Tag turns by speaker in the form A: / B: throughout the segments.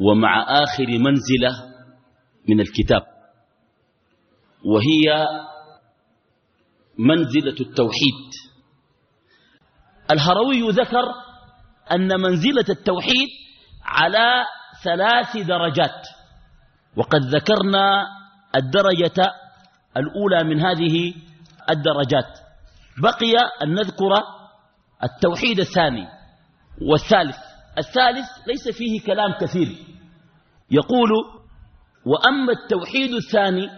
A: ومع آخر منزلة من الكتاب وهي منزلة التوحيد. الهروي ذكر أن منزلة التوحيد على ثلاث درجات وقد ذكرنا الدرجة الأولى من هذه الدرجات. بقي أن نذكر التوحيد الثاني والثالث. الثالث ليس فيه كلام كثير. يقول وأما التوحيد الثاني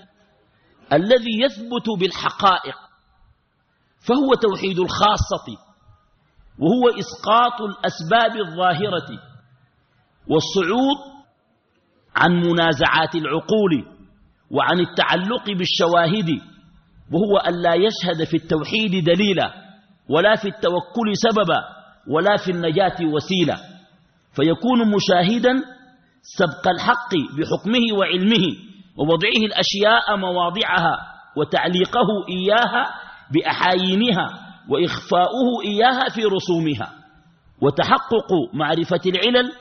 A: الذي يثبت بالحقائق فهو توحيد الخاصة وهو إسقاط الأسباب الظاهرة والصعود عن منازعات العقول وعن التعلق بالشواهد وهو أن لا يشهد في التوحيد دليلا ولا في التوكل سببا ولا في النجاة وسيلة فيكون مشاهدا سبق الحق بحكمه وعلمه ووضعه الأشياء مواضعها وتعليقه إياها بأحايينها وإخفاؤه إياها في رسومها وتحقق معرفة العلل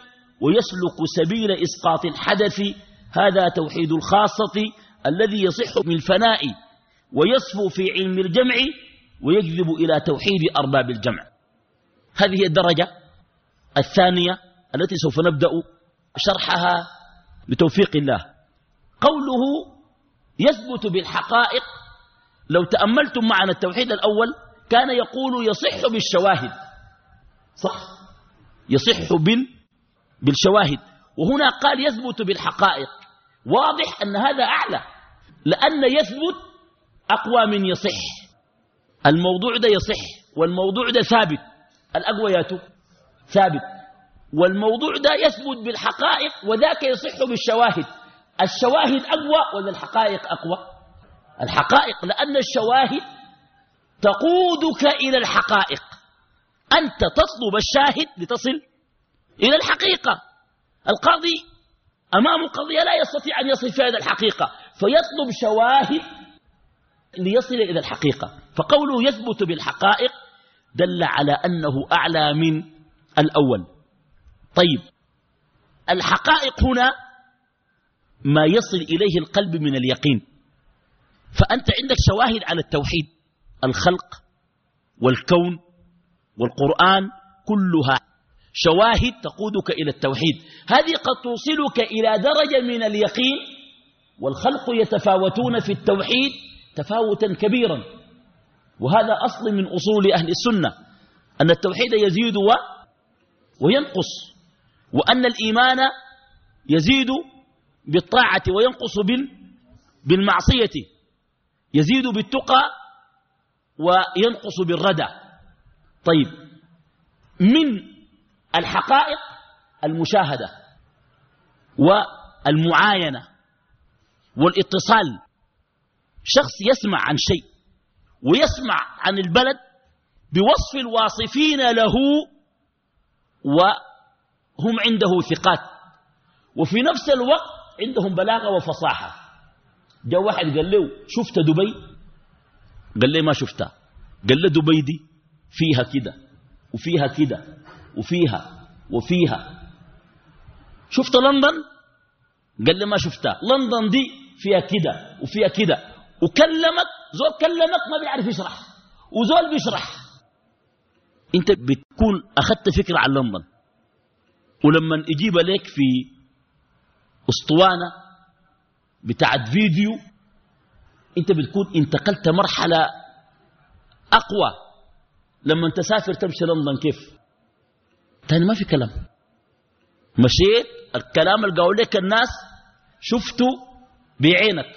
A: ويسلك سبيل إسقاط الحدث هذا توحيد الخاصة الذي يصح من الفناء ويصفو في علم الجمع ويجذب إلى توحيد أرباب الجمع. هذه الدرجة الثانية التي سوف نبدأ شرحها بتوفيق الله. قوله يثبت بالحقائق لو تأملتم معنا التوحيد الأول كان يقول يصح بالشواهد. صح. يصح بال بالشواهد. وهنا قال يثبت بالحقائق. واضح أن هذا أعلى لأن يثبت أقوى من يصح. الموضوع ده يصح والموضوع ده ثابت. الأقويات ثابت. والموضوع ده يثبت بالحقائق وذاك يصح بالشواهد. الشواهد أقوى ولا الحقائق أقوى؟ الحقائق لأن الشواهد تقودك إلى الحقائق. أنت تطلب الشاهد لتصل إلى الحقيقة. القاضي أمام قضية لا يستطيع أن يصل في هذا الحقيقة فيطلب شواهد ليصل إلى الحقيقة. فقوله يثبت بالحقائق دل على أنه أعلى من الأول. طيب الحقائق هنا ما يصل إليه القلب من اليقين. فأنت عندك شواهد على التوحيد الخلق والكون والقرآن كلها شواهد تقودك إلى التوحيد. هذه قد توصلك إلى درجة من اليقين والخلق يتفاوتون في التوحيد تفاوتا كبيرا. وهذا أصل من أصول أهل السنة أن التوحيد يزيد و وينقص. وأن الإيمان يزيد بالطاعة وينقص بال بالمعصية يزيد بالتقى وينقص بالردى. طيب من الحقائق المشاهدة والمعاينة والاتصال. شخص يسمع عن شيء ويسمع عن البلد بوصف الواصفين له وهم عنده ثقات. وفي نفس الوقت عندهم بلاغة وفصاحة. جاء واحد قال له شفت دبي؟ قال له ما شفتها. قال له دبي دي فيها كده وفيها كده وفيها وفيها. شفت لندن؟ قال له ما شفتها. لندن دي فيها كده وفيها كده. وكلمك زول كلمك ما بيعرف يشرح وزول بيشرح. انت بتكون أخذت فكرة عن لندن. ولما يجيب لك في أسطوانة بتاعت فيديو أنت بتكون انتقلت مرحلة أقوى. لما تسافر تمشي لندن كيف؟ تاني ما في كلام. مشيت الكلام اللي قالوا لك الناس شفته بعينك.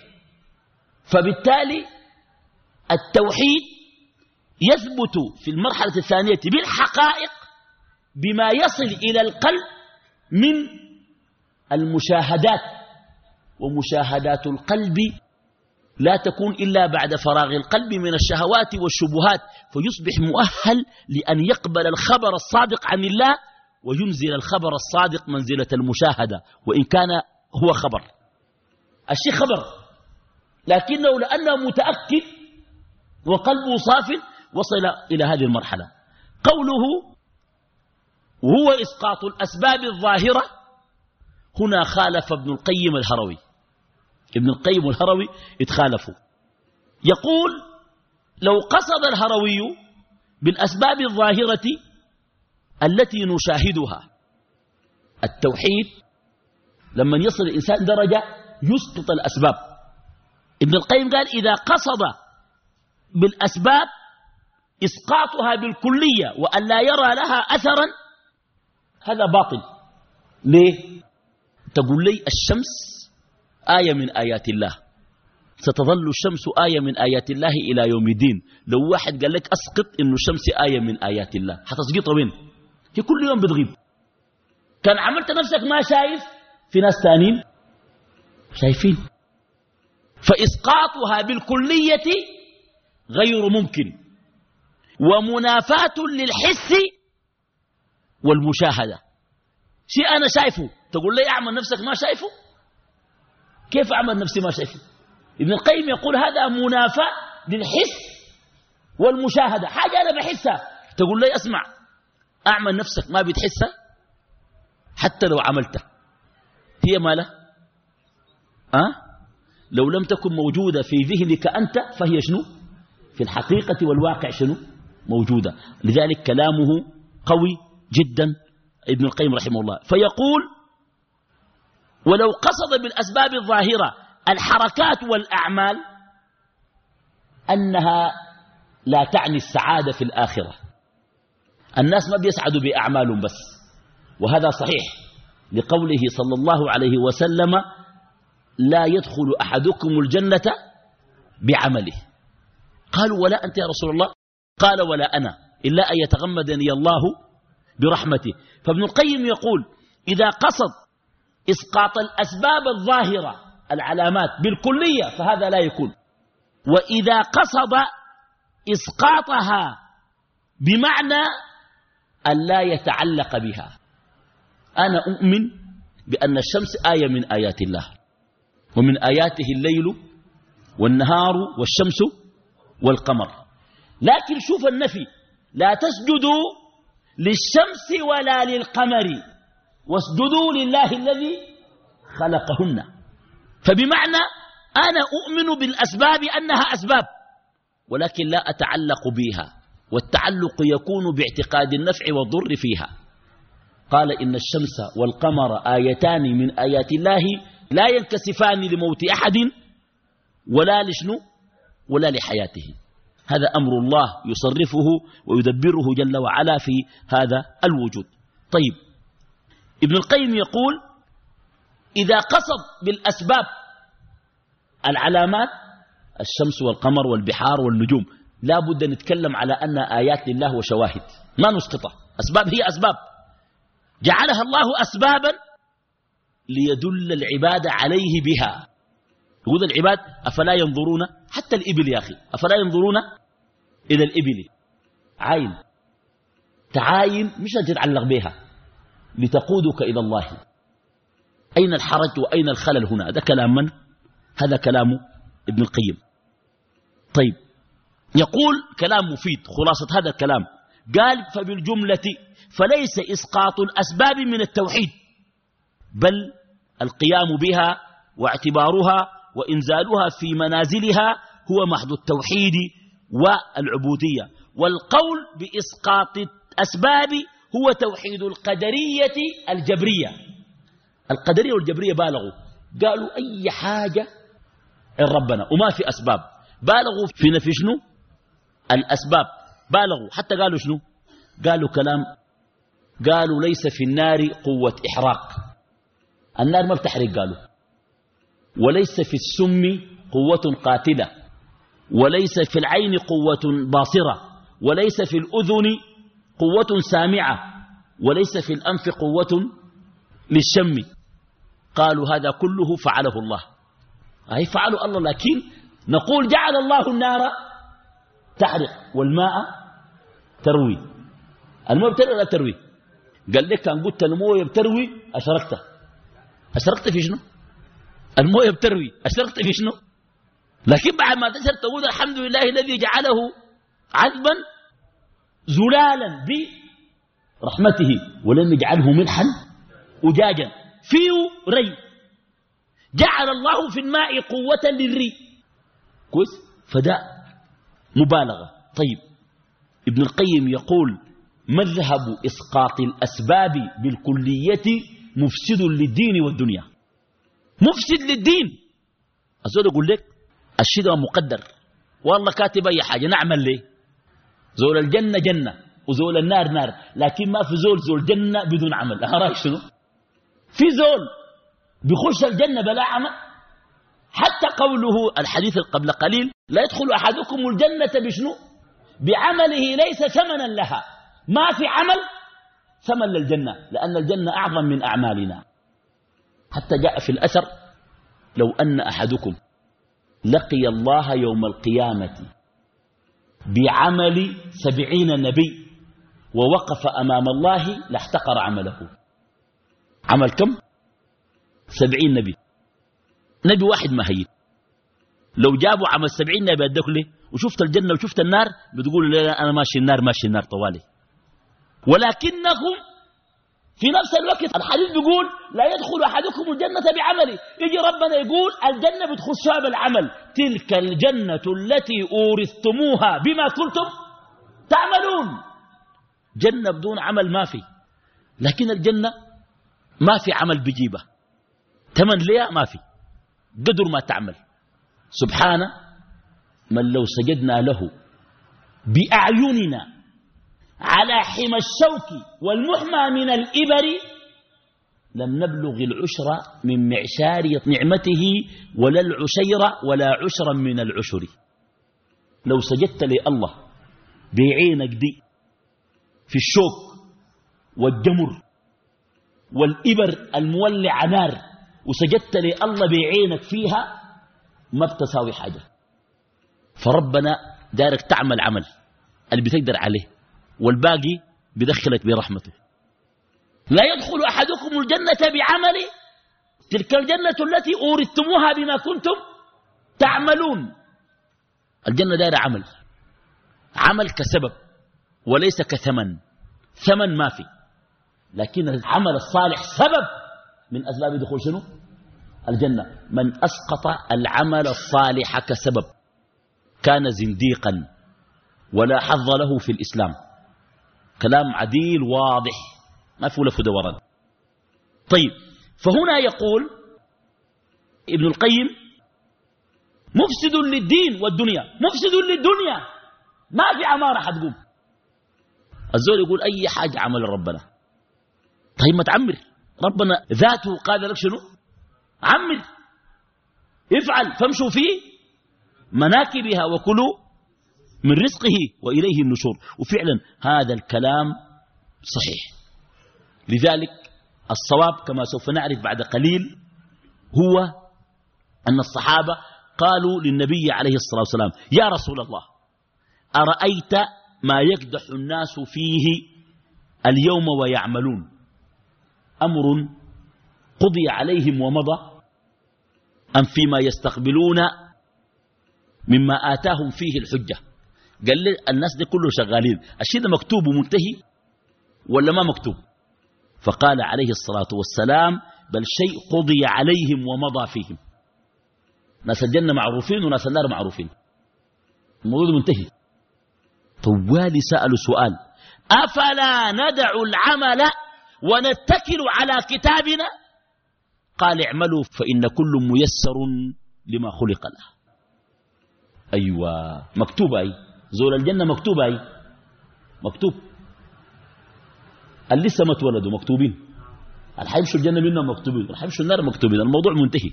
A: فبالتالي التوحيد يثبت في المرحلة الثانية بالحقائق بما يصل إلى القلب من المشاهدات ومشاهدات القلب لا تكون إلا بعد فراغ القلب من الشهوات والشبهات فيصبح مؤهل لأن يقبل الخبر الصادق عن الله وينزل الخبر الصادق منزلة المشاهدة وإن كان هو خبر. الشيء خبر لكنه لأنه متأكد وقلبه صاف وصل إلى هذه المرحلة. قوله وهو إسقاط الأسباب الظاهرة. هنا خالف ابن القيم الهروي. ابن القيم الهروي اتخالفوا يقول لو قصد الهروي بالأسباب الظاهرة التي نشاهدها. التوحيد لما يصل الإنسان درجة يسقط الأسباب. ابن القيم قال إذا قصد بالأسباب إسقاطها بالكلية وأن لا يرى لها أثرا هذا باطل. ليه؟ تقول لي الشمس آية من آيات الله. ستظل الشمس آية من آيات الله إلى يوم الدين. لو واحد قال لك أسقط إنه الشمس آية من آيات الله حتسقطها وين؟ هي كل يوم بتغيب. كان عملت نفسك ما شايف؟ في ناس ثانيين شايفين. فإسقاطها بالكلية غير ممكن. ومنافاة للحس والمشاهدة. شيء أنا شايفه تقول لي أعمل نفسك ما شايفه؟ كيف أعمل نفسي ما شايفه؟ ابن القيم يقول هذا منافاة للحس والمشاهدة. حاجة أنا بحسها. تقول لي أسمع أعمل نفسك ما بتحسها؟ حتى لو عملتها. هي مالها أه؟ لو لم تكن موجودة في ذهنك أنت فهي شنو؟ في الحقيقة والواقع شنو؟ موجودة. لذلك كلامه قوي جدا ابن القيم رحمه الله. فيقول ولو قصد بالأسباب الظاهرة الحركات والأعمال أنها لا تعني السعادة في الآخرة. الناس ما بيسعدوا بأعمالهم بس وهذا صحيح لقوله صلى الله عليه وسلم لا يدخل أحدكم الجنة بعمله. قالوا ولا أنت يا رسول الله؟ قال ولا أنا إلا أن يتغمدني الله برحمته. فابن القيم يقول إذا قصد إسقاط الأسباب الظاهرة العلامات بالكلية فهذا لا يكون. وإذا قصد إسقاطها بمعنى أن لا يتعلق بها. أنا أؤمن بأن الشمس آية من آيات الله ومن آياته الليل والنهار والشمس والقمر. لكن شوف النفي لا تسجدوا للشمس ولا للقمر. واسجدوا لله الذي خلقهن. فبمعنى أنا أؤمن بالأسباب أنها أسباب ولكن لا أتعلق بها والتعلق يكون باعتقاد النفع والضر فيها. قال إن الشمس والقمر آيتان من آيات الله لا ينكسفان لموت أحد ولا لشنو؟ ولا لحياته. هذا أمر الله يصرفه ويدبره جل وعلا في هذا الوجود. طيب ابن القيم يقول إذا قصد بالأسباب العلامات الشمس والقمر والبحار والنجوم لا بد نتكلم على أن آيات لله وشواهد ما نسقطها. أسباب هي أسباب. جعلها الله أسبابا ليدل العباد عليه بها. يقول العباد أفلا ينظرون؟ حتى الإبل يا أخي أفلا ينظرون إلى الإبل عين. تعاين مش تتعلق بها. لتقودك إلى الله. أين الحرج وأين الخلل هنا؟ هذا كلام من؟ هذا كلام ابن القيم. طيب. يقول كلام مفيد. خلاصة هذا الكلام. قال فبالجملة فليس إسقاط الأسباب من التوحيد بل القيام بها واعتبارها وإنزالها في منازلها هو محض التوحيد والعبودية. والقول بإسقاط الأسباب هو توحيد القدرية الجبرية. القدرية والجبرية بالغوا. قالوا أي حاجة إن ربنا. وما في أسباب. بالغوا في نفي شنو؟ الأسباب. بالغوا. حتى قالوا شنو؟ قالوا كلام. قالوا ليس في النار قوة إحراق. النار ما بتحرق قالوا. وليس في السم قوة قاتلة. وليس في العين قوة باصرة وليس في الأذن قوة سامعة وليس في الأنف قوة للشم. قالوا هذا كله فعله الله. أي فعله الله لكن نقول جعل الله النار تحرق والماء تروي. الماء بتروي ولا تروي؟ قال لك كان قلت المويه بتروي أشركت أشركت في شنو؟ المويه بتروي أشركت في شنو؟ لكن بعد ما تشرك تقول الحمد لله الذي جعله عذبا زلالا برحمته ولم يجعله ملحا أجاجا. فيه ري. جعل الله في الماء قوة للري. كويس؟ فده مبالغة. طيب ابن القيم يقول مذهب إسقاط الأسباب بالكلية مفسد للدين والدنيا. مفسد للدين. أزود أقول لك؟ الشيء مقدر. والله كاتب أي حاجة نعمل ليه؟ زول الجنة جنة وزول النار نار لكن ما في زول زول جنة بدون عمل. رأيك شنو؟ في زول بيخش الجنة بلا عمل. حتى قوله الحديث قبل قليل لا يدخل أحدكم الجنة بشنو؟ بعمله ليس ثمنا لها. ما في عمل ثمن للجنة لأن الجنة أعظم من أعمالنا. حتى جاء في الأثر لو أن أحدكم لقي الله يوم القيامة بعمل سبعين نبي ووقف أمام الله لاحتقر عمله. عمل كم؟ سبعين نبي. نبي واحد ما هي لو جابوا عمل سبعين نبي لي وشفت الجنة وشفت النار بتقول لي أنا ماشي النار ماشي النار طوالي. ولكنهم في نفس الوقت الحديث بيقول لا يدخل أحدكم الجنة بعمله. يجي ربنا يقول الجنة بتخشها بالعمل. تلك الجنة التي أورثتموها بما كنتم تعملون. جنة بدون عمل ما في. لكن الجنة ما في عمل بجيبه تمن ليها ما في. قدر ما تعمل. سبحانه من لو سجدنا له بأعيننا على حمى الشوك والمحمى من الإبر لم نبلغ العشر من معشار نعمته ولا العشير ولا عشرا من العشر. لو سجدت لله بعينك دي في الشوك والجمر والإبر المولع نار وسجدت لله بعينك فيها ما بتساوي حاجة. فربنا دارك تعمل عمل اللي بتقدر عليه. والباقي بدخلك برحمته. لا يدخل أحدكم الجنة بعمل تلك الجنة التي أوردتموها بما كنتم تعملون. الجنة دائرة عمل عمل كسبب وليس كثمن ثمن ما في. لكن العمل الصالح سبب من أسباب دخول شنو؟ الجنة. من أسقط العمل الصالح كسبب. كان زنديقا ولا حظ له في الإسلام. كلام عديل واضح ما في ولا دوران طيب فهنا يقول ابن القيم مفسد للدين والدنيا مفسد للدنيا ما في عمارة حتقوم. الزول يقول أي حاجة عمل ربنا. طيب ما تعمر ربنا ذاته قال لك شنو؟ عمر افعل فامشوا في مناكبها وكلوا من رزقه وإليه النشور. وفعلا هذا الكلام صحيح. لذلك الصواب كما سوف نعرف بعد قليل هو أن الصحابة قالوا للنبي عليه الصلاة والسلام يا رسول الله أرأيت ما يقدح الناس فيه اليوم ويعملون؟ أمر قضي عليهم ومضى أم فيما يستقبلون مما آتاهم فيه الحجة؟ قال لي الناس دي كله شغالين. الشيء ده مكتوب ومنتهي ولا ما مكتوب؟ فقال عليه الصلاة والسلام بل شيء قضي عليهم ومضى فيهم. ناس الجنة معروفين وناس النار معروفين. الموضوع منتهي. طوالي سألوا سؤال أفلا ندع العمل ونتكل على كتابنا؟ قال اعملوا فإن كل ميسر لما خلق له. أيوة مكتوب أي. زول الجنة مكتوب أي مكتوب. اللي لسه ما اتولدوا مكتوبين. اللي حيمشوا الجنة منهم مكتوبين. اللي حيمشوا النار مكتوبين. الموضوع منتهي.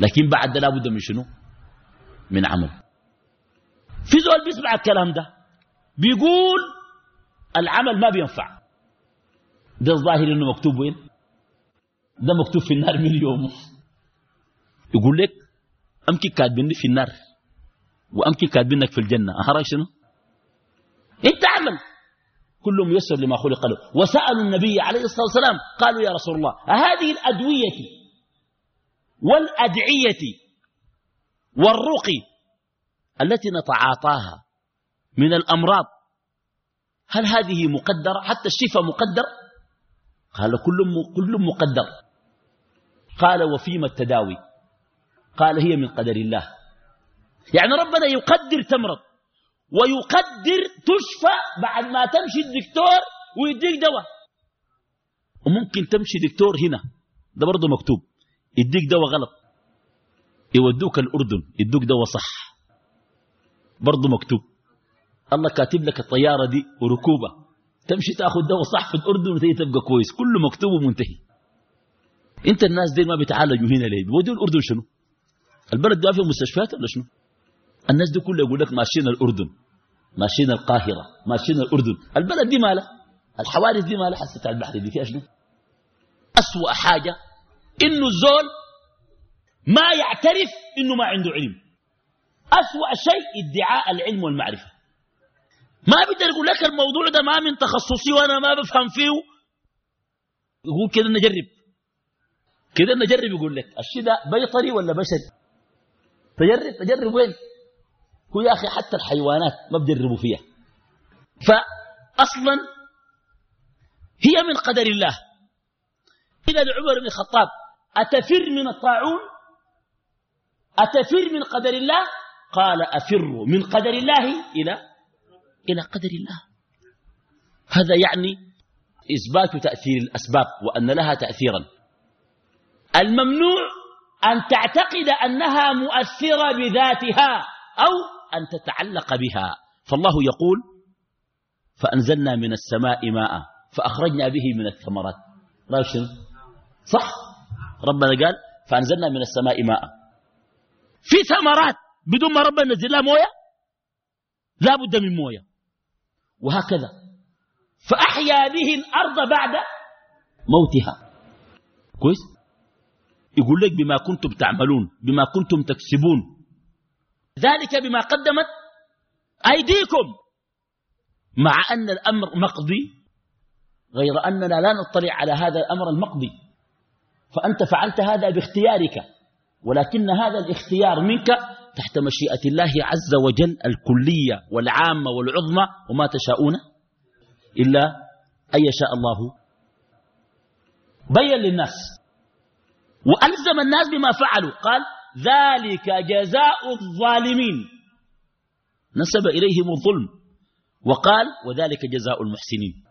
A: لكن بعد ده لابد من شنو؟ من عمل. في زول بيسمع الكلام ده بيقول العمل ما بينفع. ده الظاهر إنه مكتوب وين؟ ده مكتوب في النار من يوم يقول لك أمكن كاتبيني في النار. وأمكن كاتبينك في الجنة. أهرأي شنو؟ أنت اعمل كل ميسر لما خلق له. وسألوا النبي عليه الصلاة والسلام قالوا يا رسول الله هذه الأدوية والأدعية والرقي التي نتعاطاها من الأمراض هل هذه مقدرة؟ حتى الشفاء مقدر؟ قال كل كل مقدر. قال وفيما التداوي؟ قال هي من قدر الله. يعني ربنا يقدر تمرض ويقدر تشفى بعد ما تمشي الدكتور ويديك دواء. وممكن تمشي دكتور هنا. ده برضه مكتوب. يديك دواء غلط. يودوك الأردن. يدوك دواء صح. برضه مكتوب. الله كاتب لك الطيارة دي وركوبة تمشي تاخذ دواء صح في الأردن وتجي تبقى كويس. كله مكتوب ومنتهي. انت الناس دي ما بيتعالجوا هنا ليه؟ بيودوا الأردن شنو؟ البلد ده فيه مستشفيات ولا شنو؟ الناس دي كلها يقول لك ماشيين الأردن ماشيين القاهرة ماشيين الأردن. البلد دي مالها؟ الحوادث دي مالها؟ حسيت البحر دي فيها شنو؟ أسوأ حاجة إنه الزول ما يعترف إنه ما عنده علم. أسوأ شيء ادعاء العلم والمعرفة. ما بقدر يقول لك الموضوع ده ما من تخصصي وأنا ما بفهم فيه. يقول كده نجرب. كده نجرب يقول لك. الشيء ده بيطري ولا بشري؟ تجرب تجرب وين؟ هو يا أخي حتى الحيوانات ما بجربوا فيها. فأصلا هي من قدر الله. إلى عمر بن الخطاب أتفر من الطاعون؟ أتفر من قدر الله؟ قال أفر من قدر الله إلى إلى قدر الله. هذا يعني إثبات تأثير الأسباب وأن لها تأثيرا. الممنوع أن تعتقد أنها مؤثرة بذاتها أو أن تتعلق بها. فالله يقول فأنزلنا من السماء ماء فأخرجنا به من الثمرات. راشن صح؟ ربنا قال فأنزلنا من السماء ماء. في ثمرات بدون ما ربنا نزل. لها موية لا بد من موية. وهكذا. فأحيا به الأرض بعد موتها. كويس؟ يقول لك بما كنتم تعملون بما كنتم تكسبون. ذلك بما قدمت أيديكم مع أن الأمر مقضي غير أننا لا نطلع على هذا الأمر المقضي. فأنت فعلت هذا باختيارك ولكن هذا الاختيار منك تحت مشيئة الله عز وجل الكلية والعامة والعظمى وما تشاءون إلا أن يشاء الله. بين للناس وألزم الناس بما فعلوا. قال ذلك جزاء الظالمين. نسب إليهم الظلم وقال وذلك جزاء المحسنين.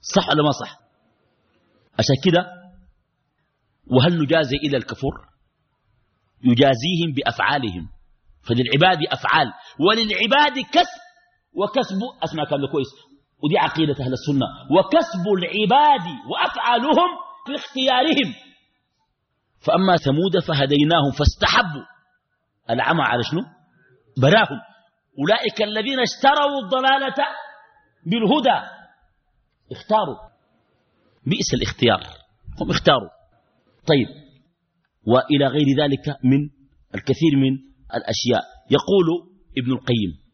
A: صح ولا ما صح؟ عشان كده وهل نجازي إلى الكفور؟ يجازيهم بأفعالهم. فللعباد أفعال وللعباد كسب وكسب أسمع كلام كويس. ودي عقيدة أهل السنة. وكسب العباد وأفعالهم في اختيارهم فأما ثمود فهديناهم فاستحبوا. العمى على شنو؟ براهم. أولئك الذين اشتروا الضلالة بالهدى. اختاروا. بئس الاختيار. هم اختاروا. طيب. وإلى غير ذلك من الكثير من الأشياء. يقول ابن القيم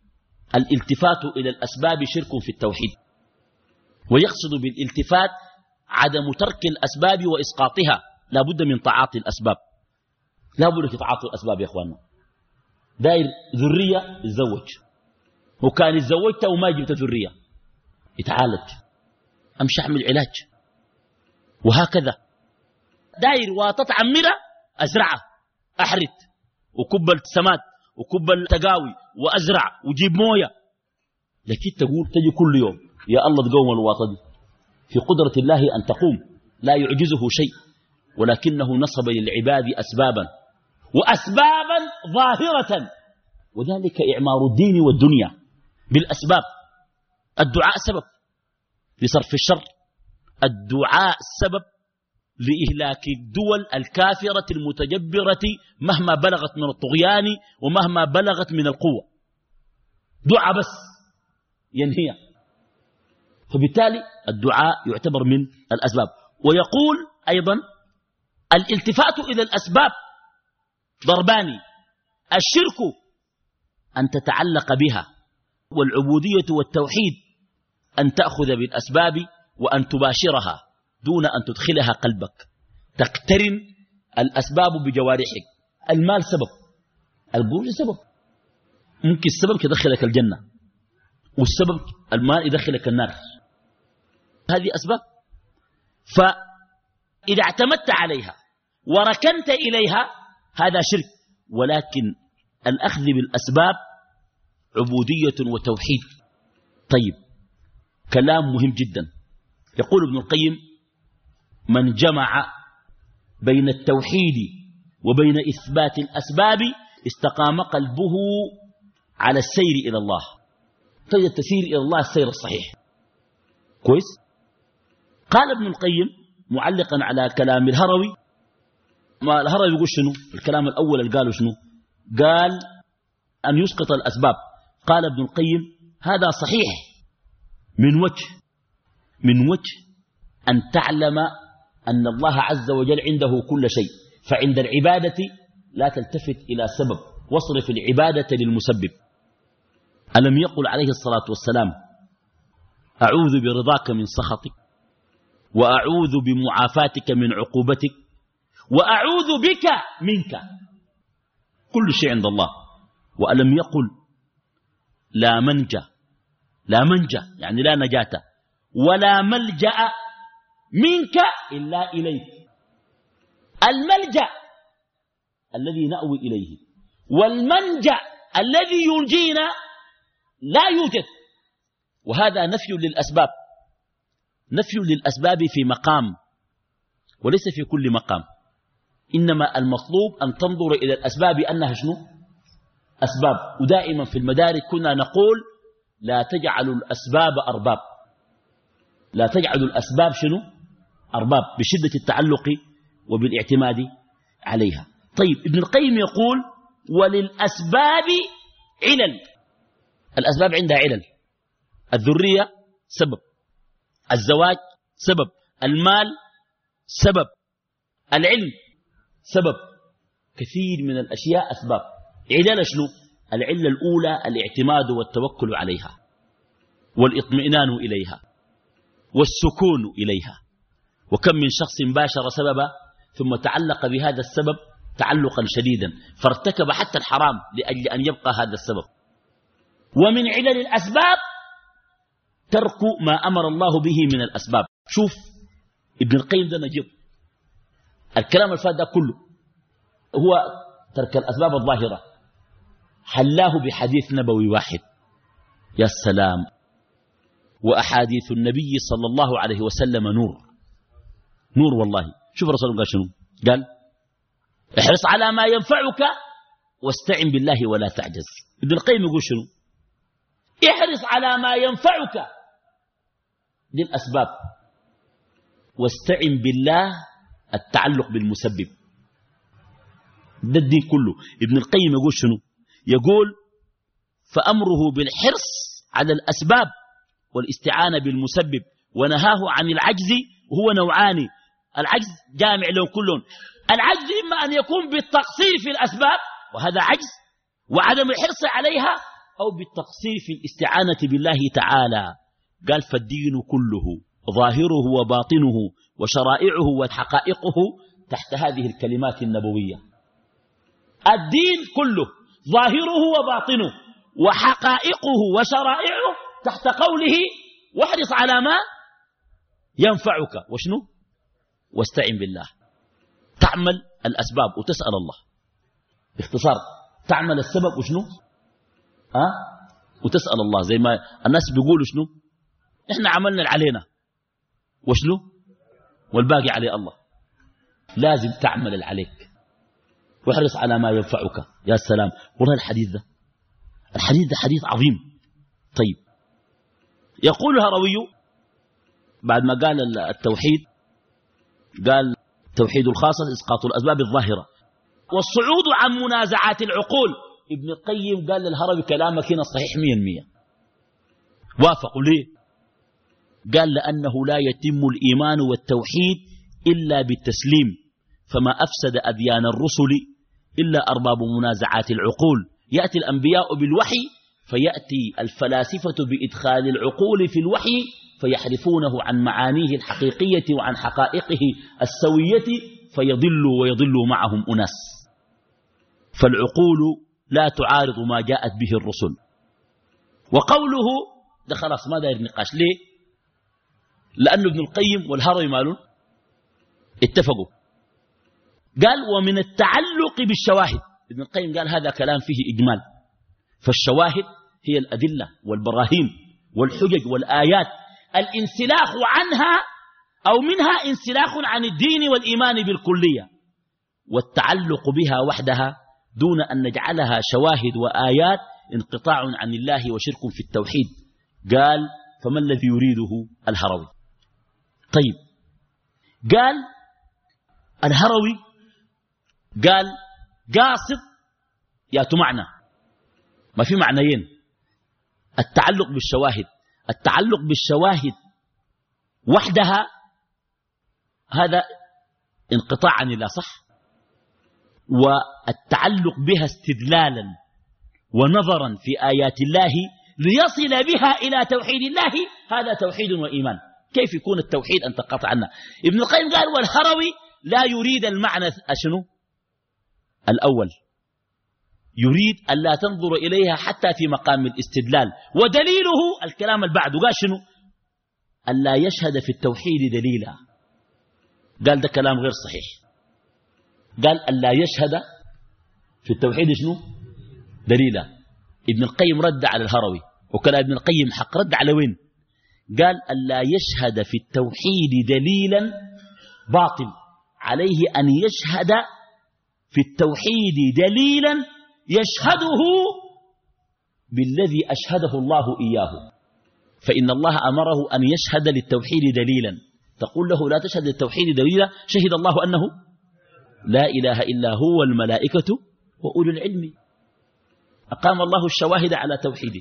A: الالتفات إلى الأسباب شرك في التوحيد. ويقصد بالالتفات عدم ترك الأسباب وإسقاطها. لا بد من تعاطي الأسباب. لا بد من تعاطي الأسباب يا أخواننا. داير ذرية يتزوج. وكان يتزوجت وما جبت ذرية. يتعالج. أمشي أعمل علاج. وهكذا. داير وتطعم مرة أزرعه. أحرت وكب السماد وكب التقاوي. وأزرع. وجيب موية. لكن تقول تجي كل يوم. يا الله تقوم الواطة دي. في قدرة الله أن تقوم. لا يعجزه شيء. ولكنه نصب للعباد أسبابا وأسبابا ظاهرة. وذلك إعمار الدين والدنيا بالأسباب. الدعاء سبب لصرف الشر. الدعاء سبب لإهلاك الدول الكافرة المتجبرة مهما بلغت من الطغيان ومهما بلغت من القوة. دعاء بس ينهي. فبالتالي الدعاء يعتبر من الأسباب. ويقول أيضا الالتفات إلى الأسباب. ضربان الشرك أن تتعلق بها والعبودية والتوحيد أن تأخذ بالأسباب وأن تباشرها دون أن تدخلها قلبك. تقترن الأسباب بجوارحك. المال سبب. القول سبب. ممكن السبب يدخلك الجنة والسبب المال يدخلك النار. هذه أسباب. فإذا اعتمدت عليها وركنت إليها هذا شرك. ولكن الأخذ بالأسباب عبودية وتوحيد. طيب كلام مهم جدا. يقول ابن القيم من جمع بين التوحيد وبين إثبات الأسباب استقام قلبه على السير إلى الله. تجد تسير إلى الله السير الصحيح. كويس؟ قال ابن القيم معلقا على كلام الهروي ما الهروي يقول شنو؟ الكلام الأول اللي قاله شنو؟ قال أن يسقط الأسباب. قال ابن القيم هذا صحيح. من وجه من وجه أن تعلم أن الله عز وجل عنده كل شيء. فعند العبادة لا تلتفت إلى سبب. واصرف العبادة للمسبب. ألم يقل عليه الصلاة والسلام أعوذ برضاك من سخطك وأعوذ بمعافاتك من عقوبتك؟ وأعوذ بك منك. كل شيء عند الله. وألم يقل لا منجى لا منجى يعني لا نجاة. ولا ملجأ منك إلا إليك. الملجأ الذي نأوي إليه. والمنجأ الذي ينجينا لا يوجد. وهذا نفي للأسباب. نفي للأسباب في مقام وليس في كل مقام. إنما المطلوب أن تنظر إلى الأسباب أنها شنو؟ أسباب. ودائما في المدارك كنا نقول لا تجعلوا الأسباب أرباب. لا تجعلوا الأسباب شنو؟ أرباب بشدة التعلق وبالاعتماد عليها. طيب ابن القيم يقول وللأسباب علل. الأسباب عندها علل. الذرية سبب. الزواج سبب. المال سبب. العلم سبب كثير من الأشياء أسباب. علل شنو؟ العلة الأولى الاعتماد والتوكل عليها والإطمئنان إليها والسكون إليها. وكم من شخص باشر سببا ثم تعلق بهذا السبب تعلقا شديدا فارتكب حتى الحرام لأجل أن يبقى هذا السبب. ومن علل الأسباب ترك ما أمر الله به من الأسباب. شوف ابن القيم ده نجيب. الكلام الفات ده كله هو ترك الأسباب الظاهرة. حلاه بحديث نبوي واحد. يا السلام. وأحاديث النبي صلى الله عليه وسلم نور. نور والله. شوف الرسول قال شنو؟ قال احرص على ما ينفعك واستعن بالله ولا تعجز. ابن القيم يقول شنو؟ احرص على ما ينفعك. دي الأسباب. واستعن بالله التعلق بالمسبب. ده الدين كله. ابن القيم يقول شنو؟ يقول فأمره بالحرص على الأسباب والاستعانة بالمسبب ونهاه عن العجز وهو نوعان. العجز جامع لهم كلهم. العجز إما أن يكون بالتقصير في الأسباب وهذا عجز وعدم الحرص عليها أو بالتقصير في الاستعانة بالله تعالى. قال فالدين كله. ظاهره وباطنه وشرائعه وحقائقه تحت هذه الكلمات النبوية. الدين كله ظاهره وباطنه وحقائقه وشرائعه تحت قوله واحرص على ما ينفعك. وشنو؟ واستعن بالله. تعمل الأسباب وتسأل الله. باختصار تعمل السبب وشنو؟ ها؟ وتسأل الله. زي ما الناس بيقولوا شنو؟ إحنا عملنا اللي علينا. وشنو؟ والباقي عليه الله. لازم تعمل عليك. واحرص على ما ينفعك. يا سلام. والله الحديث ده؟ الحديث ده حديث عظيم. طيب. يقول الهروي بعد ما قال التوحيد قال توحيد الخاصة إسقاط الأسباب الظاهرة. والصعود عن منازعات العقول. ابن القيم قال للهروي كلامك هنا صحيح مية المية وافقوا ليه؟ قال لأنه لا يتم الإيمان والتوحيد إلا بالتسليم فما أفسد أديان الرسل إلا أرباب منازعات العقول. يأتي الأنبياء بالوحي فيأتي الفلاسفة بإدخال العقول في الوحي فيحرفونه عن معانيه الحقيقية وعن حقائقه السوية فيضلوا ويضلوا معهم أناس. فالعقول لا تعارض ما جاءت به الرسل. وقوله ده خلاص ما داير نقاش ليه لأنه ابن القيم والهروي مالون اتفقوا. قال ومن التعلق بالشواهد. ابن القيم قال هذا كلام فيه إجمال. فالشواهد هي الأدلة والبراهين والحجج والآيات. الانسلاخ عنها أو منها انسلاخ عن الدين والإيمان بالكلية. والتعلق بها وحدها دون أن نجعلها شواهد وآيات انقطاع عن الله وشرك في التوحيد. قال فما الذي يريده الهروي؟ طيب. قال الهروي قال قاصد ياتوا معنى. ما في معنيين. التعلق بالشواهد. التعلق بالشواهد وحدها هذا انقطاع عن الله صح. والتعلق بها استدلالا ونظرا في آيات الله ليصل بها إلى توحيد الله هذا توحيد وإيمان. كيف يكون التوحيد أن تقطع عنا ابن القيم قال والهروي لا يريد المعنى أشنو؟ الأول. يريد أن لا تنظر إليها حتى في مقام الاستدلال. ودليله الكلام البعد قال شنو؟ أن لا يشهد في التوحيد دليلا. قال ده كلام غير صحيح. قال أن لا يشهد في التوحيد شنو؟ دليلا. ابن القيم رد على الهروي. وكان ابن القيم حق. رد على وين؟ قال أن لا يشهد في التوحيد دليلا باطل. عليه أن يشهد في التوحيد دليلا يشهده بالذي أشهده الله إياه. فإن الله أمره أن يشهد للتوحيد دليلا. تقول له لا تشهد للتوحيد دليلا شهد الله أنه لا إله إلا هو الملائكة وأولو العلم. أقام الله الشواهد على توحيده.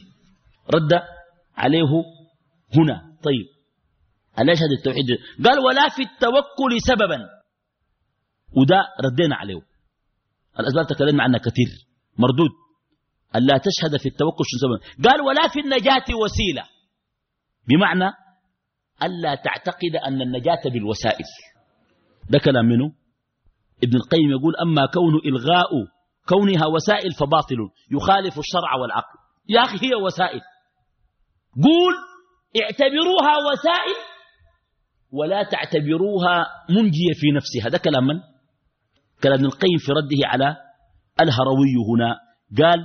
A: رد عليه هنا. طيب. ألا يشهد التوحيد؟ قال ولا في التوكل سببا. وده ردينا عليه. الأسباب تكلمنا عنها كثير. مردود. ألا تشهد في التوكل سببا؟ قال ولا في النجاة وسيلة. بمعنى ألا تعتقد أن النجاة بالوسائل. ده كلام منه ابن القيم يقول أما كون إلغاء كونها وسائل فباطل. يخالف الشرع والعقل. يا أخي هي وسائل. قول اعتبروها وسائل ولا تعتبروها منجية في نفسها. ده كلام من؟ كلام ابن القيم في رده على الهروي هنا. قال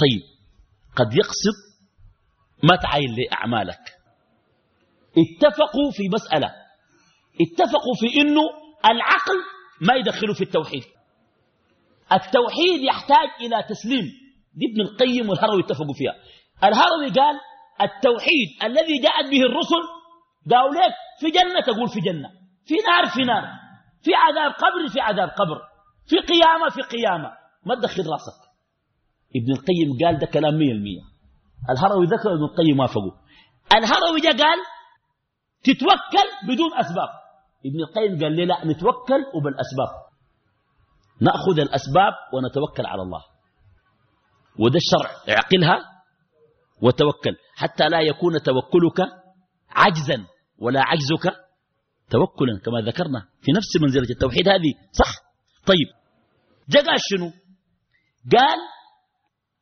A: طيب قد يقصد ما تعاين لأعمالك. اتفقوا في مسألة. اتفقوا في إنه العقل ما يدخلوا في التوحيد. التوحيد يحتاج إلى تسليم. دي ابن القيم والهروي اتفقوا فيها. الهروي قال التوحيد الذي جاءت به الرسل قالوا لك في جنة تقول في جنة في نار في نار في عذاب قبر في عذاب قبر في قيامة في قيامة. ما تدخل راسك. ابن القيم قال ده كلام مية المية. الهروي ذكر ابن القيم وافقه الهروي جاء قال تتوكل بدون أسباب. ابن القيم قال لي لا نتوكل وبالأسباب. نأخذ الأسباب ونتوكل على الله. وده الشرع اعقلها وتوكل. حتى لا يكون توكلك عجزا ولا عجزك توكلا كما ذكرنا في نفس منزلة التوحيد هذه. صح؟ طيب. جاء شنو؟ قال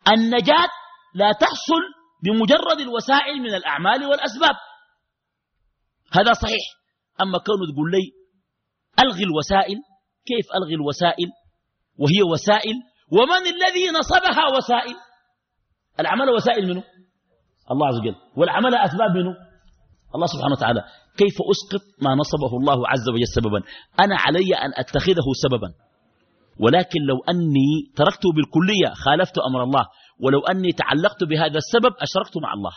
A: النجاة لا تحصل بمجرد الوسائل من الأعمال والأسباب. هذا صحيح. أما كونه تقول لي ألغي الوسائل كيف ألغي الوسائل؟ وهي وسائل. ومن الذي نصبها وسائل؟ العمل وسائل منه. الله عز وجل. والعمل أسباب منه. الله سبحانه وتعالى. كيف أسقط ما نصبه الله عز وجل سببا؟ أنا علي أن أتخذه سببا. ولكن لو أني تركته بالكلية خالفت أمر الله ولو أني تعلقت بهذا السبب أشركت مع الله.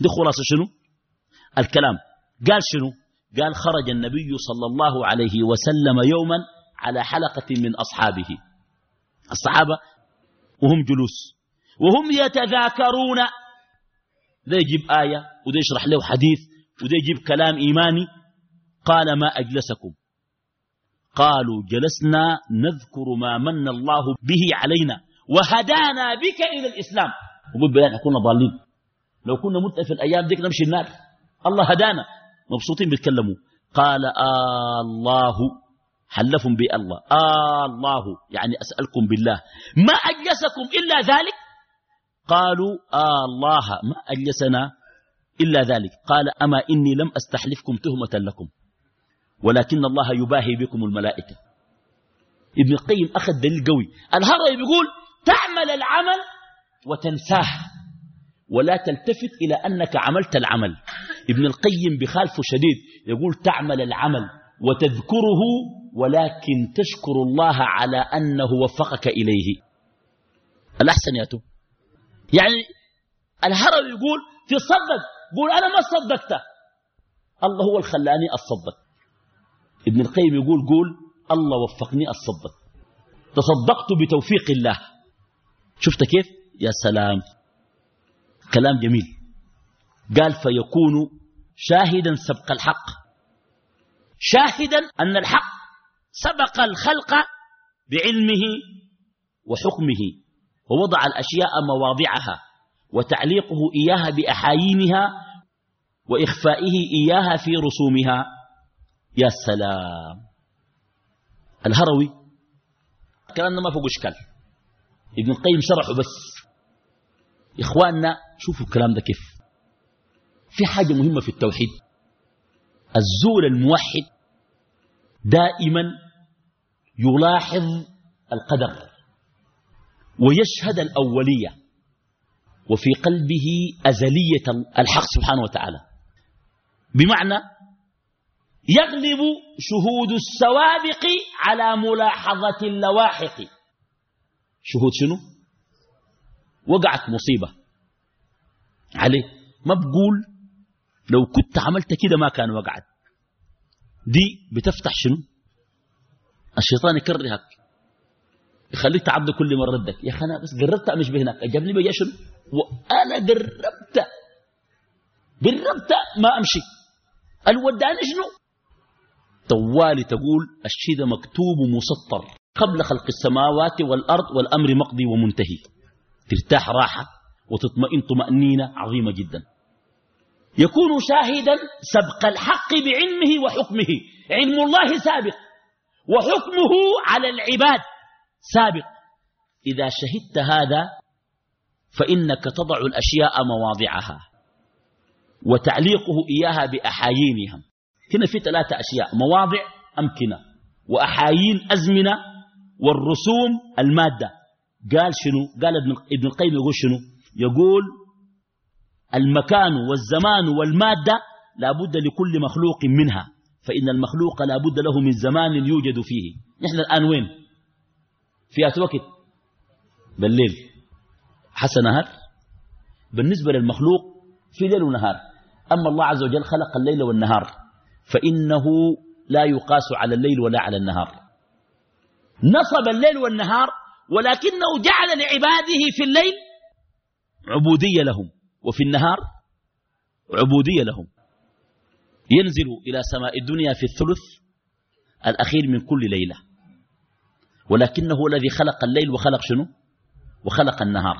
A: دي خلاصة شنو؟ الكلام. قال شنو؟ قال خرج النبي صلى الله عليه وسلم يوما على حلقة من أصحابه. الصحابة وهم جلوس. وهم يتذاكرون ده يجيب آية وده يشرح له حديث وده يجيب كلام إيماني. قال ما أجلسكم؟ قالوا جلسنا نذكر ما من الله به علينا وهدانا بك إلى الإسلام. وقل بيان كنا ضالين. لو كنا مت في الأيام ديك نمشي النار. الله هدانا. مبسوطين بيتكلموا. قال آه آلله. حلفهم بالله. آه آلله. يعني أسألكم بالله. ما أجلسكم إلا ذلك؟ قالوا آه الله ما أجلسنا إلا ذلك. قال أما إني لم أستحلفكم تهمة لكم ولكن الله يباهي بكم الملائكة. ابن القيم أخذ دليل قوي. الهروي بيقول تعمل العمل وتنساه ولا تلتفت إلى أنك عملت العمل. ابن القيم بخالفه شديد يقول تعمل العمل وتذكره ولكن تشكر الله على أنه وفقك إليه. الأحسن يا تو يعني الهروي يقول تصدق قول أنا ما صدقت الله هو الخلاني أصدق ابن القيم يقول قول الله وفقني أصدق تصدقت بتوفيق الله. شفت كيف؟ يا سلام. كلام جميل. قال فيكون شاهدا سبق الحق. شاهدا أن الحق سبق الخلق بعلمه وحكمه. ووضع الأشياء مواضعها وتعليقه إياها بأحايينها وإخفائه إياها في رسومها. يا سلام. الهروي كلامنا ما فوق إشكال. ابن القيم شرحه بس. إخواننا شوفوا الكلام ده كيف. في حاجة مهمة في التوحيد. الزول الموحد دائما يلاحظ القدر. ويشهد الأولية وفي قلبه أزلية الحق سبحانه وتعالى. بمعنى يغلب شهود السوابق على ملاحظة اللواحق. شهود شنو؟ وقعت مصيبة. عليه. ما بقول لو كنت عملت كده ما كان وقعت. دي بتفتح شنو؟ الشيطان يكرهك. يخليك تعبد كل مرة ردك. يا أخي أنا بس قربت مش بهناك. أجابني بيا شنو؟ وأنا قربت قربت ما أمشي. الوداني شنو؟ طوالي تقول الشيء ده مكتوب ومسطر. قبل خلق السماوات والأرض والأمر مقضي ومنتهي. ترتاح راحة وتطمئن طمأنينة عظيمة جدا. يكون شاهدا سبق الحق بعلمه وحكمه. علم الله سابق. وحكمه على العباد. سابق. إذا شهدت هذا فإنك تضع الأشياء مواضعها وتعليقه إياها بأحايينها. هنا في ثلاثة أشياء مواضع أمكنة. وأحايين أزمنة والرسوم المادة. قال شنو؟ قال ابن القيم يقول شنو؟ يقول المكان والزمان والمادة لا بد لكل مخلوق منها فإن المخلوق لا بد له من زمان يوجد فيه. نحن الآن وين؟ في وقت. بالليل. حسن نهار. بالنسبة للمخلوق في ليل ونهار. أما الله عز وجل خلق الليل والنهار فإنه لا يقاس على الليل ولا على النهار. نصب الليل والنهار ولكنه جعل لعباده في الليل عبودية لهم وفي النهار عبودية لهم. ينزل إلى سماء الدنيا في الثلث الأخير من كل ليلة. ولكنه الذي خلق الليل وخلق شنو؟ وخلق النهار.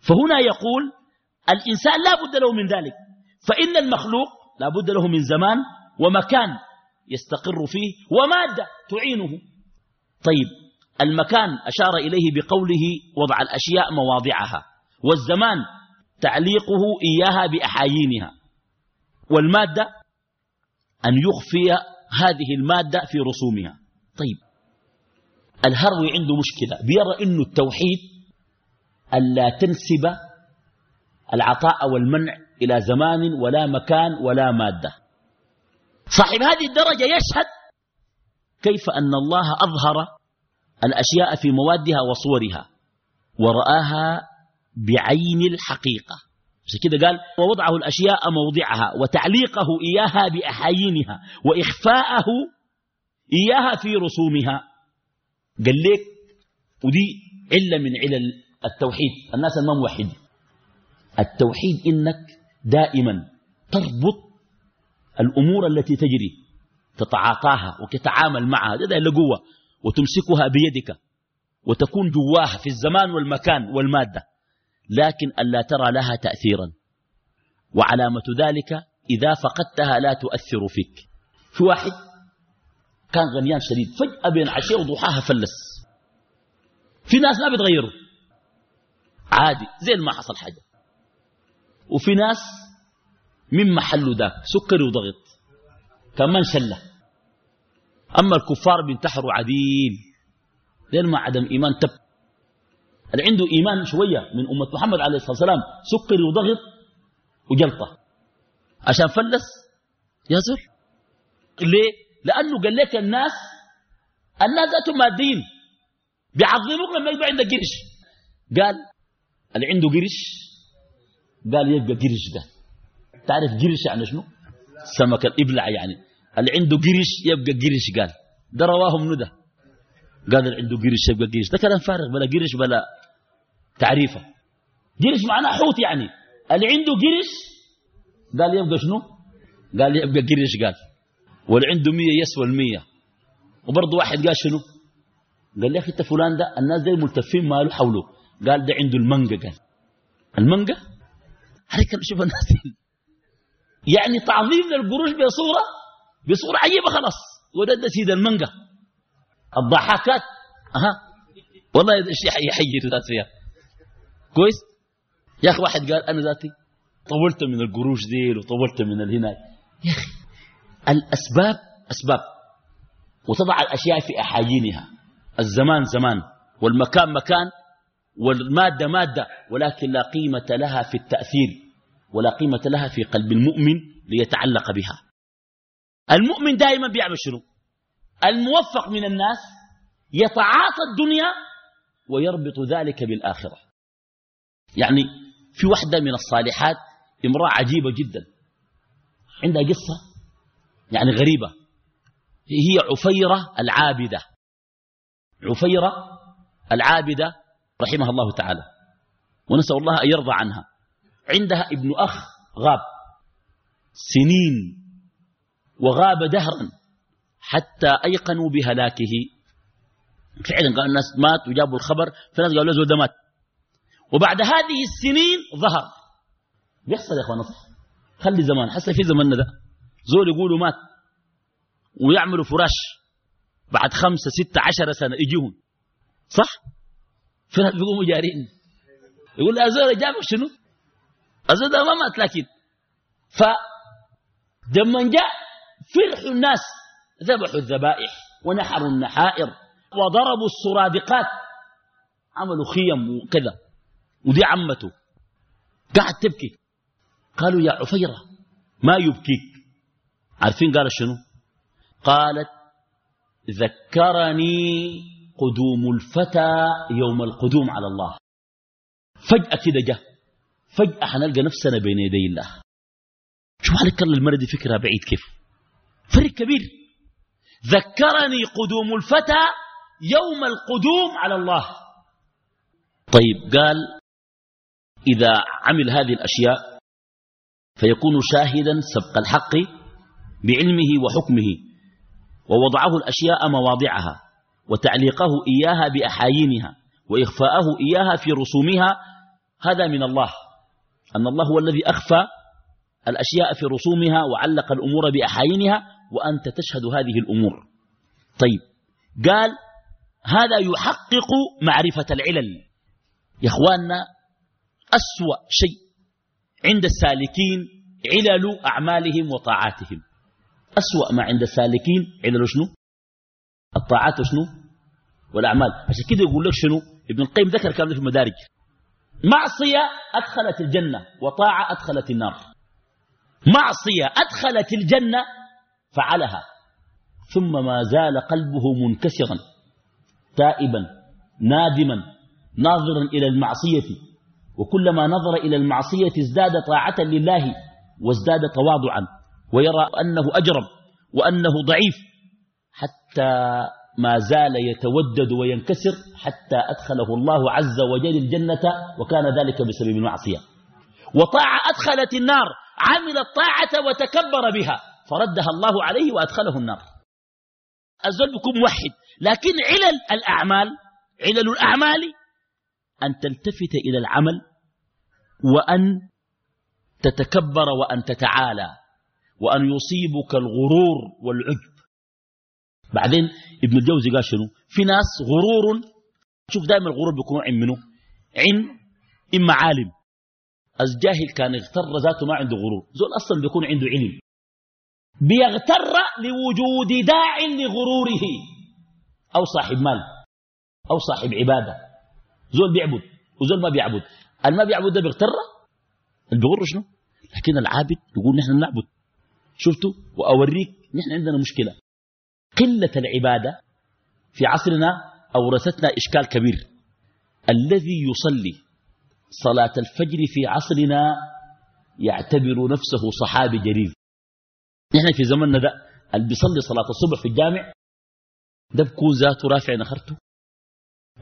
A: فهنا يقول الإنسان لا بد له من ذلك. فإن المخلوق لا بد له من زمان ومكان يستقر فيه ومادة تعينه. طيب المكان أشار إليه بقوله وضع الأشياء مواضعها والزمان تعليقه إياها بأحايينها. والمادة أن يخفي هذه المادة في رسومها. طيب الهروي عنده مشكلة بيرى أنه التوحيد ألا تنسب العطاء والمنع إلى زمان ولا مكان ولا مادة. صاحب هذه الدرجة يشهد كيف أن الله أظهر الأشياء في موادها وصورها ورآها بعين الحقيقة. عشان كده قال ووضعه الأشياء موضعها وتعليقه إياها بأحايينها وإخفاءه إياها في رسومها. قال لك ودي علة من علل التوحيد. الناس ما موحد. التوحيد إنك دائما تربط الأمور التي تجري تتعاطاها وتتعامل معها. ده إلا قوة. وتمسكها بيدك. وتكون جواها في الزمان والمكان والمادة. لكن ألا ترى لها تأثيرا. وعلامة ذلك إذا فقدتها لا تؤثر فيك. في واحد كان غنيان شديد. فجأة بين عشية وضحاها فلس. في ناس ما بتغيروا عادي زي ما حصل حاجة. وفي ناس من محله ذاك سكري وضغط. كمان شلة. أما الكفار بينتحروا عديل غير ما عدم إيمان تب. اللي عنده إيمان شوية من أمة محمد عليه الصلاة والسلام سكري وضغط وجلطة. عشان فلس يزر ليه؟ لأنه قال لك الناس الناس ذاتهم مادين بيعظموك لما يبقى عندك قرش قال اللي عنده قرش قال يبقى قرش ده. تعرف قرش يعني شنو؟ سمك الإبلع يعني. اللي عنده قرش يبقى قرش قال. ده رواه ندى قال اللي عنده قرش يبقى قرش ده كلام فارغ بلا قرش بلا تعريفة. قرش معناه حوت يعني. اللي عنده قرش قال يبقى شنو؟ قال يبقى قرش قال. واللي عنده مية يسوى المية وبرضه واحد قال شنو؟ قال لي أخي أنت فلان ده الناس دي ملتفين ماله حوله. قال ده عنده المنقة قال. المنقة هذيك شوف الناس. يعني تعظيم للقروش بصورة بصورة عجيبة خلاص. وده ده سيد المنقة الضحاكات. أها. والله يحيي الناس فيها كويس؟ يا أخي واحد قال أنا ذاتي طولت من القروش دي وطولت من الهناك يا أخي. الأسباب أسباب. وتضع الأشياء في أحايينها. الزمان زمان. والمكان مكان. والمادة مادة. ولكن لا قيمة لها في التأثير. ولا قيمة لها في قلب المؤمن ليتعلق بها. المؤمن دائما بيعمل شنو؟ الموفق من الناس يتعاطى الدنيا ويربط ذلك بالآخرة. يعني في واحدة من الصالحات امرأة عجيبة جدا. عندها قصة؟ يعني غريبة. هي عفيرة العابدة. عفيرة العابدة رحمها الله تعالى. ونسأل الله أن يرضى عنها. عندها ابن أخ غاب. سنين. وغاب دهرا. حتى أيقنوا بهلاكه. فعلا قال الناس مات وجابوا الخبر. في ناس قالوا له مات. وبعد هذه السنين ظهر. بيحصل يا أخوان خلي زمان. حتى في زماننا ده. زول يقولوا مات ويعملوا فراش بعد خمسة ستة عشر سنة يجيهم. صح؟ في ناس بيقوموا جارين. يقول أزول جابك شنو؟ أزول ده ما مات لكن. فلما جاء فرحوا الناس ذبحوا الذبائح ونحروا النحائر وضربوا السرادقات. عملوا خيم وكذا. ودي عمته. قاعد تبكي. قالوا يا عفيرة ما يبكيك. عارفين قال شنو؟ قالت ذكرني قدوم الفتى يوم القدوم على الله. فجأة كده جاء فجأة حنلقى نفسنا بين يدي الله. شو عليك المرة دي فكرة بعيد كيف. فرق كبير. ذكرني قدوم الفتى يوم القدوم على الله. طيب قال إذا عمل هذه الأشياء فيكون شاهدا سبق الحق بعلمه وحكمه ووضعه الأشياء مواضعها وتعليقه إياها بأحايينها وإخفاءه إياها في رسومها هذا من الله أن الله هو الذي أخفى الأشياء في رسومها وعلق الأمور بأحايينها وأنت تشهد هذه الأمور. طيب قال هذا يحقق معرفة العلل. يا إخواننا أسوأ شيء عند السالكين علل أعمالهم وطاعاتهم. أسوأ ما عند السالكين علل شنو؟ الطاعات شنو؟ والأعمال. عشان كده يقول لك شنو؟ ابن القيم ذكر كلام في المدارج معصية أدخلت الجنة وطاعة أدخلت النار. معصية أدخلت الجنة فعلها. ثم ما زال قلبه منكسرا تائبا نادما ناظرا إلى المعصية. وكلما نظر إلى المعصية ازداد طاعة لله وازداد تواضعا. ويرى أنه أجرم وأنه ضعيف حتى ما زال يتودد وينكسر حتى أدخله الله عز وجل الجنة وكان ذلك بسبب المعصية. وطاعة أدخلت النار عمل الطاعة وتكبر بها فردها الله عليه وأدخله النار. الزول بيكون موحد لكن علل الأعمال علل الأعمال أن تلتفت إلى العمل وأن تتكبر وأن تتعالى. وأن يصيبك الغرور والعجب. بعدين ابن الجوزي قال شنو؟ في ناس غرور شوف دائما الغرور بيكون عن منه عن إما عالم. الجاهل كان اغتر ذاته ما عنده غرور. زول أصلا بيكون عنده علم بيغتر لوجود داع لغروره. أو صاحب مال. أو صاحب عبادة. زول بيعبد وزول ما بيعبد. اللي ما بيعبد ده بيغتر. اللي بيغر شنو؟ لكن العابد يقول نحن نعبد. شفتوا؟ وأوريك نحن عندنا مشكلة. قلة العبادة في عصرنا أورثتنا إشكال كبير. الذي يصلي صلاة الفجر في عصرنا يعتبر نفسه صحابي جليل. نحن في زمننا ده اللي بيصلي صلاة الصبح في الجامع ده بكون ذاته رافع نخرته.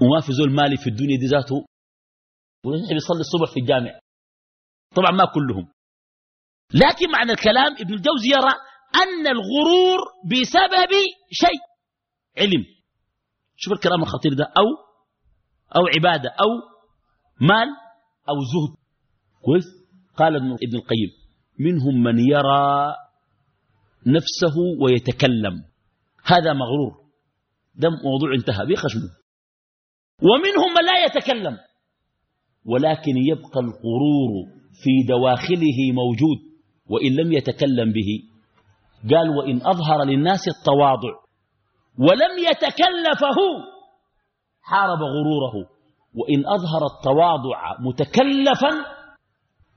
A: وما في زول مالي في الدنيا دي ذاته. ونحن بيصلي الصبح في الجامع. طبعا ما كلهم. لكن معنى الكلام ابن الجوزي يرى أن الغرور بسبب شيء علم. شوف الكلام الخطير ده أو أو عبادة أو مال أو زهد. كويس؟ قال ابن القيم منهم من يرى نفسه ويتكلم. هذا مغرور. ده موضوع انتهى بيخشمه ومنهم من لا يتكلم. ولكن يبقى الغرور في دواخله موجود. وإن لم يتكلم به. قال وإن أظهر للناس التواضع ولم يتكلفه حارب غروره. وإن أظهر التواضع متكلفا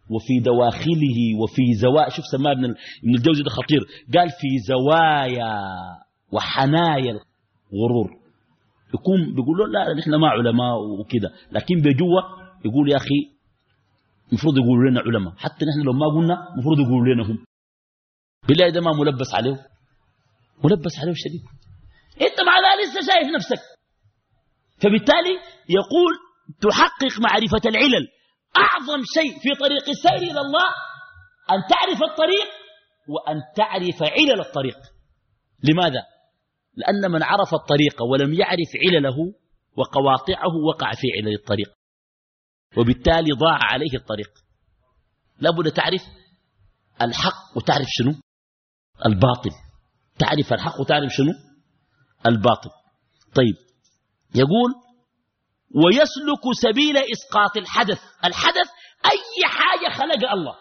A: وفي دواخله وفي زوايا شوف سماه ابن الجوزي ده خطير. قال في زوايا وحنايا الغرور. يكون بيقول له لا نحن ما علماء وكذا لكن بجوا يقول يا أخي المفروض يقولوا لنا علماء. حتى نحن لو ما قلنا المفروض يقولوا لنا هم. بالله ده ما ملبس عليه. ملبس عليه شديد. انت مع ذلك لسه شايف نفسك. فبالتالي يقول تحقق معرفة العلل. أعظم شيء في طريق السير إلى الله أن تعرف الطريق وأن تعرف علل الطريق. لماذا؟ لأن من عرف الطريق ولم يعرف علله وقواطعه وقع في علل الطريق. وبالتالي ضاع عليه الطريق. لابد تعرف الحق وتعرف شنو؟ الباطل. تعرف الحق وتعرف شنو؟ الباطل. طيب يقول ويسلك سبيل إسقاط الحدث. الحدث أي حاجة خلق الله.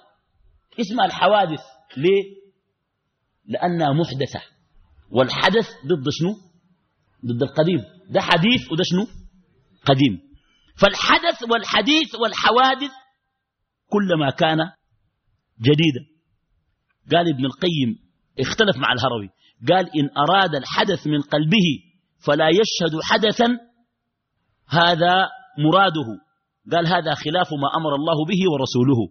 A: اسمها الحوادث. ليه؟ لأنها محدثة. والحدث ضد شنو؟ ضد القديم. ده حديث وده شنو؟ قديم. فالحدث والحديث والحوادث كلما كان جديدا. قال ابن القيم اختلف مع الهروي قال إن أراد الحدث من قلبه فلا يشهد حدثا هذا مراده. قال هذا خلاف ما أمر الله به ورسوله.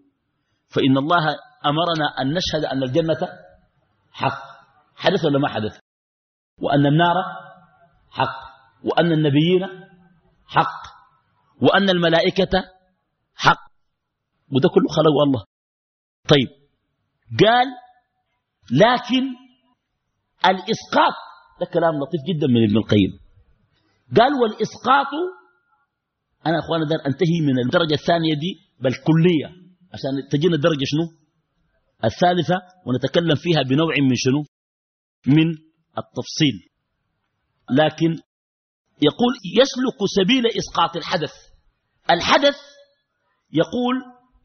A: فإن الله أمرنا أن نشهد أن الجنة حق. حدث ولا ما حدث؟ وأن النار حق. وأن النبيين حق. وأن الملائكة حق. وده كله خلقه الله. طيب. قال لكن الإسقاط ده كلام لطيف جدا من ابن القيم. قال والإسقاط أنا أخوانا دار أنتهي من الدرجة الثانية دي بل كلية. عشان تجينا الدرجة شنو؟ الثالثة ونتكلم فيها بنوع من شنو؟ من التفصيل. لكن يقول يسلك سبيل إسقاط الحدث. الحدث يقول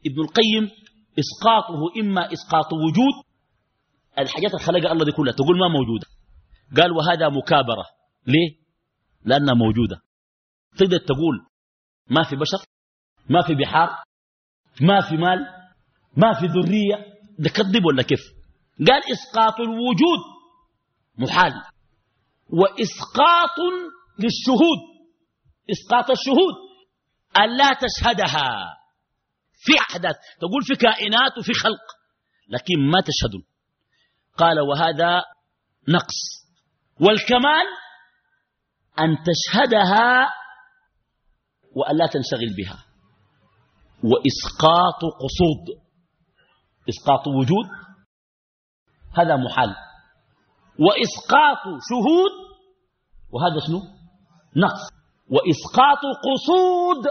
A: ابن القيم إسقاطه إما إسقاط وجود الحاجات الخلقة الله دي كلها تقول ما موجودة. قال وهذا مكابرة. ليه؟ لأنها موجودة. تقدر تقول ما في بشر ما في بحار ما في مال ما في ذرية. ده كذب ولا كيف؟ قال إسقاط الوجود محال. وإسقاط للشهود. إسقاط الشهود. أن لا تشهدها. في أحداث تقول في كائنات وفي خلق لكن ما تشهد قال وهذا نقص. والكمال أن تشهدها وأن لا تنشغل بها. وإسقاط قصود. إسقاط وجود هذا محال. وإسقاط شهود وهذا شنو؟ نقص. وإسقاط قصود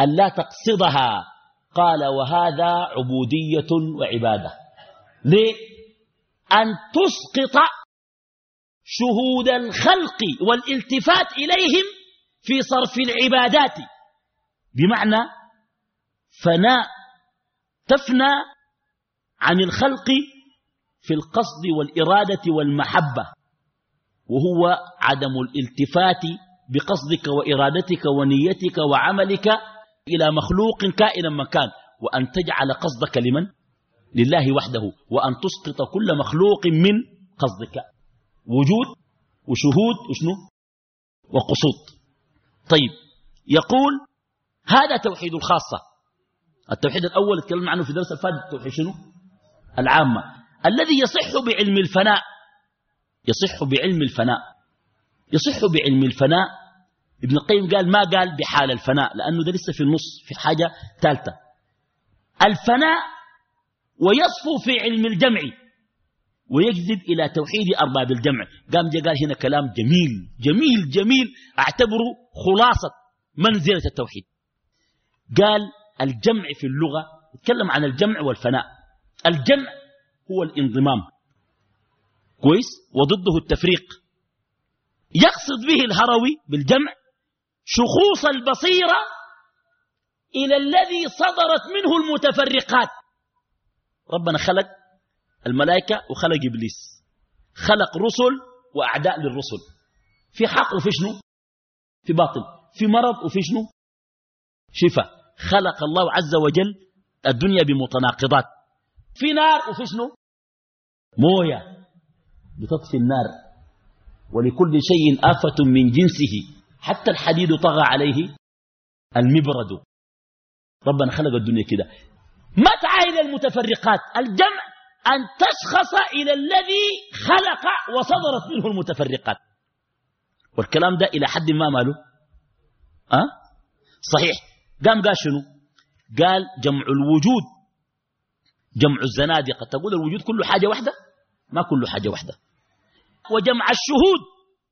A: أن لا تقصدها. قال وهذا عبودية وعبادة. ليه؟ أن تسقط شهود الخلق والالتفات إليهم في صرف العبادات. بمعنى فناء تفنى عن الخلق في القصد والإرادة والمحبة. وهو عدم الالتفات بقصدك وإرادتك ونيتك وعملك إلى مخلوق كائنا مكان وأن تجعل قصدك لمن؟ لله وحده وأن تسقط كل مخلوق من قصدك. وجود وشهود وشنو؟ وقصود. طيب يقول هذا توحيد الخاصة. التوحيد الأول اتكلمنا عنه في درس الفاد التوحيد شنو؟ العامة. الذي يصح بعلم الفناء يصح بعلم الفناء. يصح بعلم الفناء. ابن القيم قال ما قال بحال الفناء لأنه ده لسه في النص في حاجة ثالثة الفناء ويصفو في علم الجمع ويجذب إلى توحيد أرباب الجمع. قام جا قال هنا كلام جميل جميل جميل. أعتبره خلاصة منزلة التوحيد. قال الجمع في اللغة يتكلم عن الجمع والفناء. الجمع هو الانضمام. كويس؟ وضده التفريق. يقصد به الهروي بالجمع شخوص البصيرة إلى الذي صدرت منه المتفرقات. ربنا خلق الملائكة وخلق إبليس. خلق رسل وأعداء للرسل. في حق وفي شنو؟ في باطل. في مرض وفي شنو؟ شفاء. خلق الله عز وجل الدنيا بمتناقضات. في نار وفي شنو؟ موية. بتطفي النار. ولكل شيء آفة من جنسه. حتى الحديد طغى عليه المبرد. ربنا خلق الدنيا كده. متى إلى المتفرقات؟ الجمع أن تشخص إلى الذي خلق وصدرت منه المتفرقات. والكلام ده إلى حد ما ماله؟ أه؟ صحيح. قام قال شنو؟ قال جمع الوجود. جمع الزنادقة. تقول الوجود كله حاجة واحدة؟ ما كله حاجة واحدة. وجمع الشهود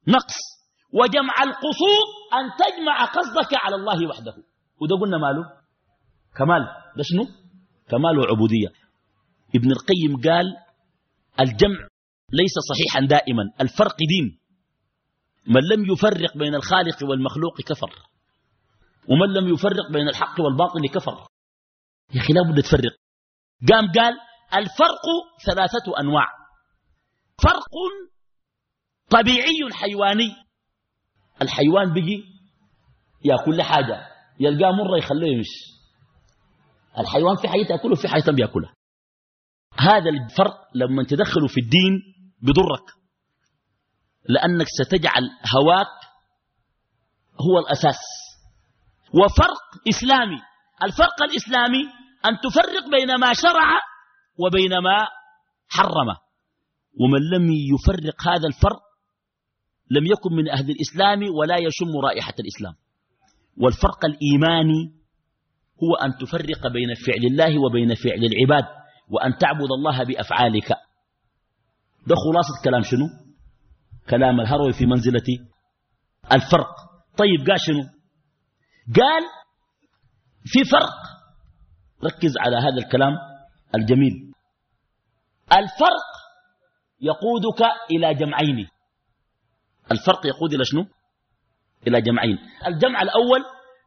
A: نقص. وجمع القصود أن تجمع قصدك على الله وحده. وده قلنا ماله؟ كمال. ده شنو؟ كمال وعبودية. ابن القيم قال الجمع ليس صحيحا دائما الفرق دين. من لم يفرق بين الخالق والمخلوق كفر. ومن لم يفرق بين الحق والباطل كفر. يا أخي لابد تفرق. قام قال الفرق ثلاثة أنواع. فرق طبيعي حيواني. الحيوان بيجي يأكل حاجة يلقاه مرة يخليه يمشي الحيوان في حاجة تأكله في حاجة بياكلها هذا الفرق لما تدخله في الدين بضرك. لأنك ستجعل هواك هو الأساس. وفرق إسلامي. الفرق الإسلامي أن تفرق بين ما شرع وبين ما حرم ومن لم يفرق هذا الفرق لم يكن من أهل الإسلام ولا يشم رائحة الإسلام. والفرق الإيماني هو أن تفرق بين فعل الله وبين فعل العباد وأن تعبد الله بأفعالك. ده خلاصة كلام شنو؟ كلام الهروي في منزلة الفرق. طيب قال شنو؟ قال في فرق. ركز على هذا الكلام الجميل. الفرق يقودك إلى جمعين. الفرق يقود إلى شنو؟ إلى جمعين. الجمع الأول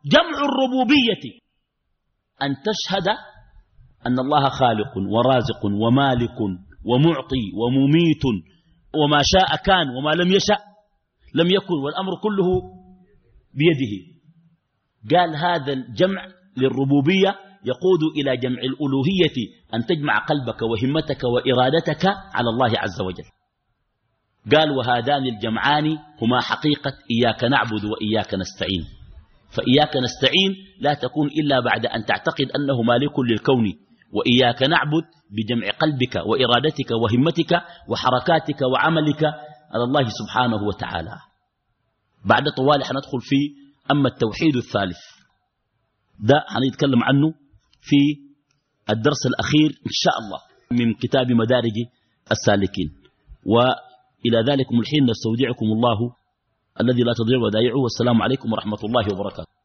A: جمع الربوبية أن تشهد أن الله خالق ورازق ومالك ومعطي ومميت وما شاء كان وما لم يشأ لم يكن والأمر كله بيده. قال هذا الجمع للربوبية يقود إلى جمع الألوهية أن تجمع قلبك وهمتك وإرادتك على الله عز وجل. قال وهذان الجمعان هما حقيقة إياك نعبد وإياك نستعين. فإياك نستعين لا تكون إلا بعد أن تعتقد أنه مالك للكون وإياك نعبد بجمع قلبك وإرادتك وهمتك وحركاتك وعملك على الله سبحانه وتعالى. بعد طوال حندخل في أما التوحيد الثالث. ده حنتكلم عنه في الدرس الأخير إن شاء الله من كتاب مدارج السالكين. إلى ذلكم الحين نستودعكم الله الذي لا تضيع ودائعه. والسلام عليكم ورحمة الله وبركاته.